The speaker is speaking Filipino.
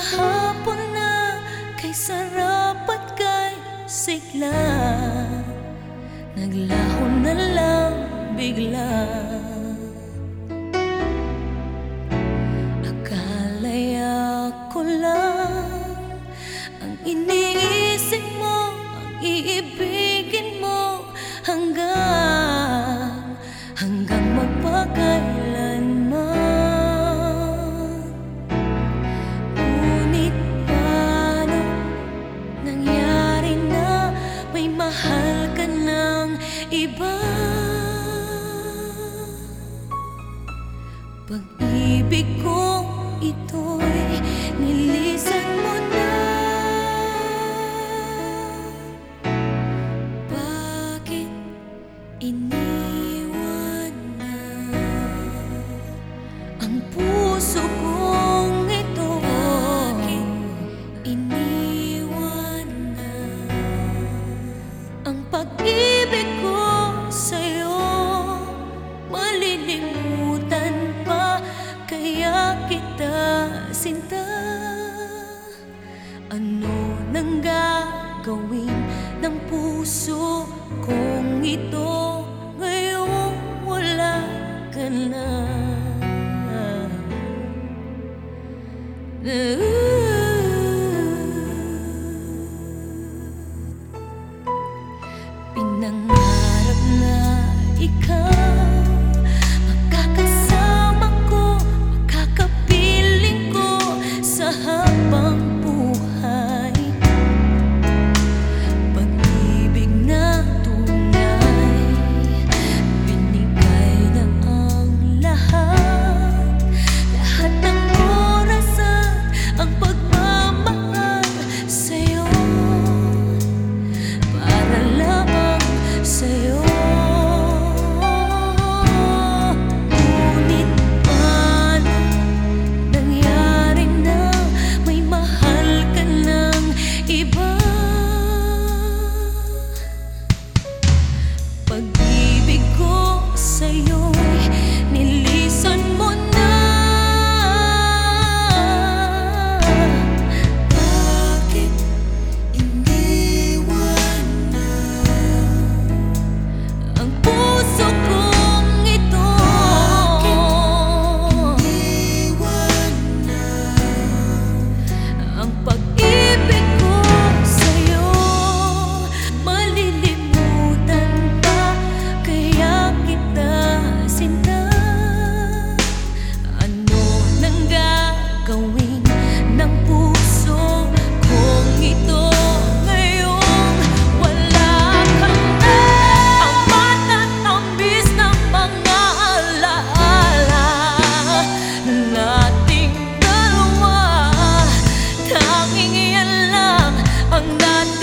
hapon na kay sarap at kay sigla. Pag-ibig ko ito'y sinta Ano nang gagawin ng puso kong ito? Ngayong wala ka na. Pinangarap ang